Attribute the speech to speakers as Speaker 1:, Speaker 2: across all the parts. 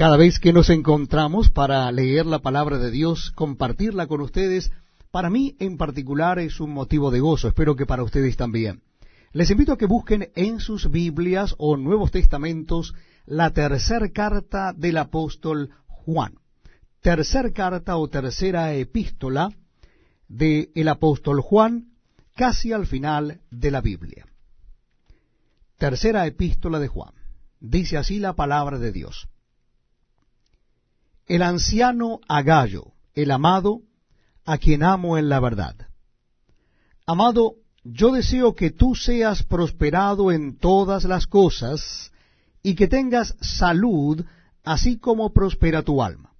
Speaker 1: cada vez que nos encontramos para leer la palabra de Dios, compartirla con ustedes, para mí en particular es un motivo de gozo, espero que para ustedes también. Les invito a que busquen en sus Biblias o Nuevos Testamentos la tercera carta del apóstol Juan. Tercer carta o tercera epístola del apóstol Juan, casi al final de la Biblia. Tercera epístola de Juan. Dice así la palabra de Dios el anciano Agallo, el amado, a quien amo en la verdad. Amado, yo deseo que tú seas prosperado en todas las cosas y que tengas salud, así como prospera tu alma.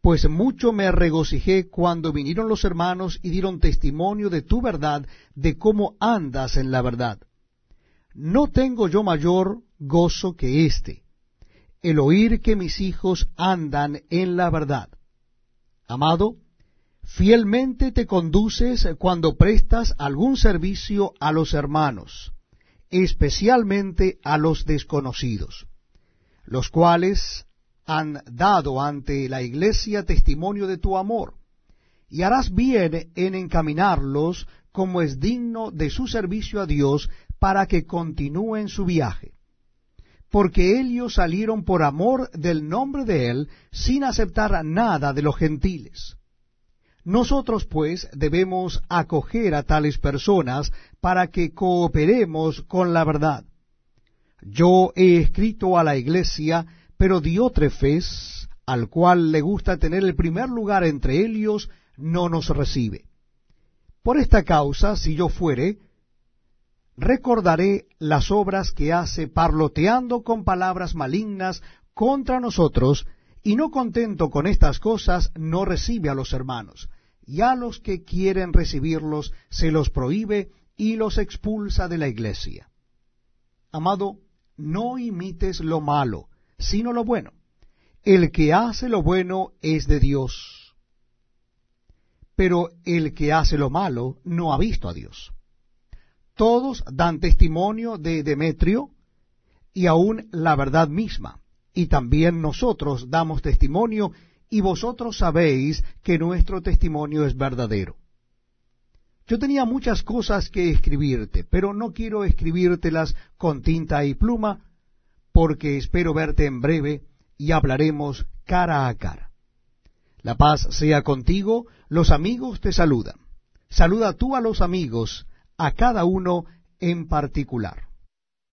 Speaker 1: Pues mucho me regocijé cuando vinieron los hermanos y dieron testimonio de tu verdad, de cómo andas en la verdad. No tengo yo mayor gozo que éste el oír que mis hijos andan en la verdad. Amado, fielmente te conduces cuando prestas algún servicio a los hermanos, especialmente a los desconocidos, los cuales han dado ante la iglesia testimonio de tu amor, y harás bien en encaminarlos como es digno de su servicio a Dios para que continúen su viaje porque ellos salieron por amor del nombre de Él, sin aceptar nada de los gentiles. Nosotros, pues, debemos acoger a tales personas para que cooperemos con la verdad. Yo he escrito a la iglesia, pero Diótrefes, al cual le gusta tener el primer lugar entre ellos, no nos recibe. Por esta causa, si yo fuere, recordaré las obras que hace parloteando con palabras malignas contra nosotros, y no contento con estas cosas, no recibe a los hermanos, y a los que quieren recibirlos se los prohíbe y los expulsa de la iglesia. Amado, no imites lo malo, sino lo bueno. El que hace lo bueno es de Dios, pero el que hace lo malo no ha visto a Dios todos dan testimonio de Demetrio y aún la verdad misma. Y también nosotros damos testimonio y vosotros sabéis que nuestro testimonio es verdadero. Yo tenía muchas cosas que escribirte, pero no quiero escribírtelas con tinta y pluma, porque espero verte en breve y hablaremos cara a cara. La paz sea contigo, los amigos te saludan. Saluda tú a los amigos a cada uno en particular.